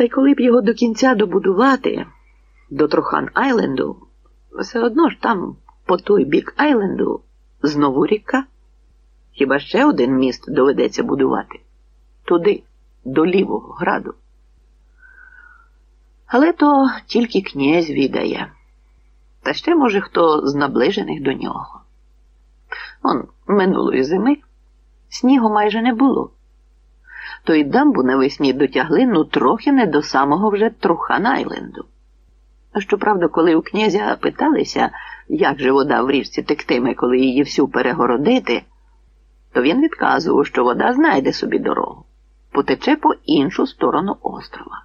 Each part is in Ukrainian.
Та й коли б його до кінця добудувати до Трохан Айленду, все одно ж там, по той бік Айленду, знову ріка. Хіба ще один міст доведеться будувати? Туди, до лівого граду. Але то тільки князь відає, та ще, може, хто з наближених до нього. Он минулої зими снігу майже не було. То й дамбу навесні дотягли ну трохи не до самого вже Трухан-Айленду. Щоправда, коли у князя питалися, як же вода в річці тектиме, коли її всю перегородити, то він відказував, що вода знайде собі дорогу, потече по іншу сторону острова.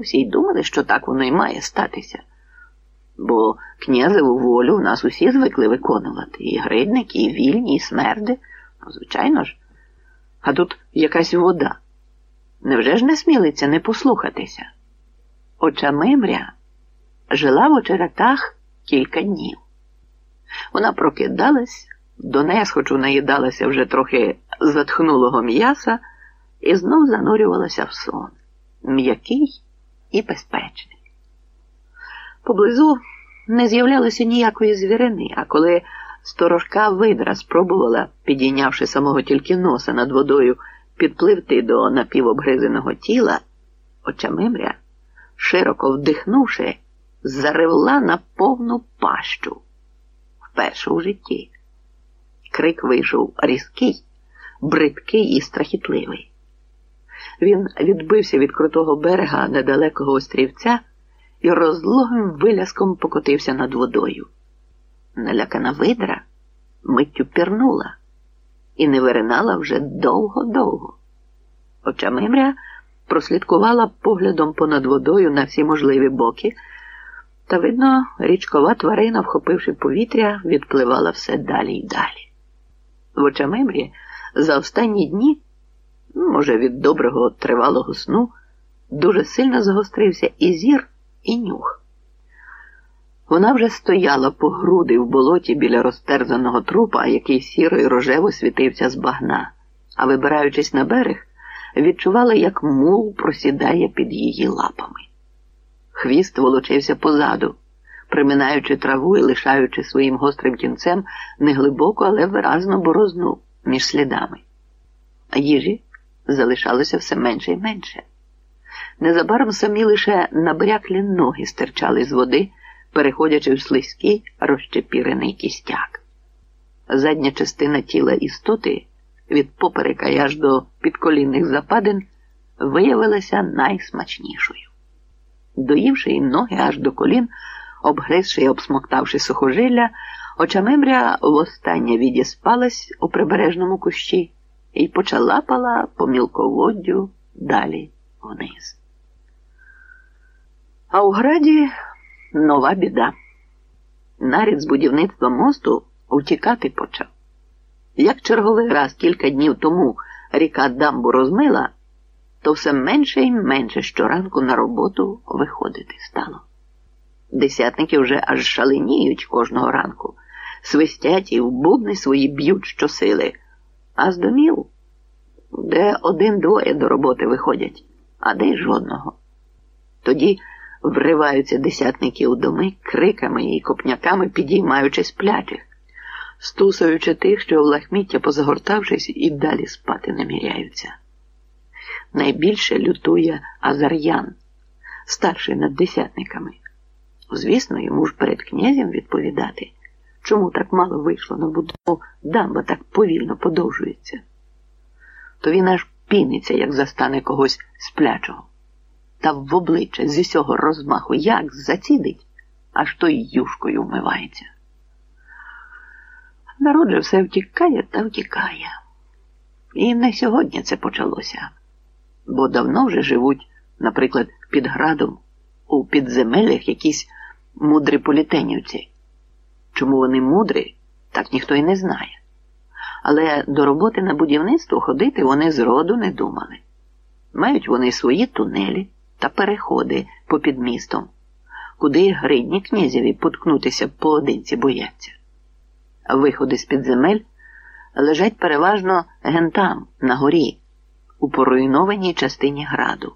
Всі й думали, що так воно й має статися. Бо князеву волю в нас усі звикли виконувати і гридники, і вільні, і смерди. Ну, звичайно ж. А тут якась вода. Невже ж не смілиться не послухатися? Очамимря жила в очеретах кілька днів. Вона прокидалась, до несхочу наїдалася вже трохи затхнулого м'яса і знов занурювалася в сон. М'який і безпечний. Поблизу не з'являлося ніякої звірини, а коли сторожка видра спробувала, підійнявши самого тільки носа над водою, підпливти до напівобгризеного тіла, очамимря, широко вдихнувши, заревла на повну пащу вперше у житті. Крик вийшов різкий, бридкий і страхітливий. Він відбився від крутого берега недалекого острівця і розлогим виляском покотився над водою. Налякана видра миттю пірнула і не виринала вже довго-довго. Очамимря прослідкувала поглядом понад водою на всі можливі боки, та, видно, річкова тварина, вхопивши повітря, відпливала все далі й далі. В очамимрі за останні дні, може, від доброго тривалого сну, дуже сильно загострився і зір, і нюх. Вона вже стояла по груди в болоті біля розтерзаного трупа, який сіро й рожево світився з багна, а вибираючись на берег, відчувала, як мул просідає під її лапами. Хвіст волочився позаду, приминаючи траву і лишаючи своїм гострим кінцем неглибоку, але виразну борозну між слідами. А їжі залишалося все менше і менше. Незабаром самі лише набряклі ноги стирчали з води, переходячи в слизький розчепірений кістяк. Задня частина тіла істоти від поперека аж до підколінних западин виявилася найсмачнішою. Доївши їм ноги аж до колін, обгризши і обсмоктавши сухожилля, очамемря востаннє відіспалась у прибережному кущі і почалапала по мілководдю далі вниз. А у граді нова біда. Нарід з будівництва мосту втікати почав. Як черговий раз кілька днів тому ріка дамбу розмила, то все менше і менше щоранку на роботу виходити стало. Десятники вже аж шаленіють кожного ранку, свистять і в бубни свої б'ють щосили, а з домів, де один-двоє до роботи виходять, а де й жодного. Тоді вриваються десятники у доми криками і копняками підіймаючи сплячих, стусаючи тих, що в лахміття позагортавшись і далі спати наміряються. Найбільше лютує Азар'ян, старший над десятниками. Звісно, йому ж перед князем відповідати, чому так мало вийшло на будову дамба так повільно подовжується. То він аж піниться, як застане когось сплячого та в обличчя з усього розмаху як зацідить, аж той юшкою вмивається. Народ же все втікає та втікає. І не сьогодні це почалося, бо давно вже живуть, наприклад, під градом у підземеллях якісь мудрі політенівці. Чому вони мудрі, так ніхто й не знає. Але до роботи на будівництво ходити вони зроду не думали. Мають вони свої тунелі та переходи попід містом, куди гридні князеві поткнутися поодинці бояться. Виходи з під земель лежать переважно гентам на горі, у поруйнованій частині граду.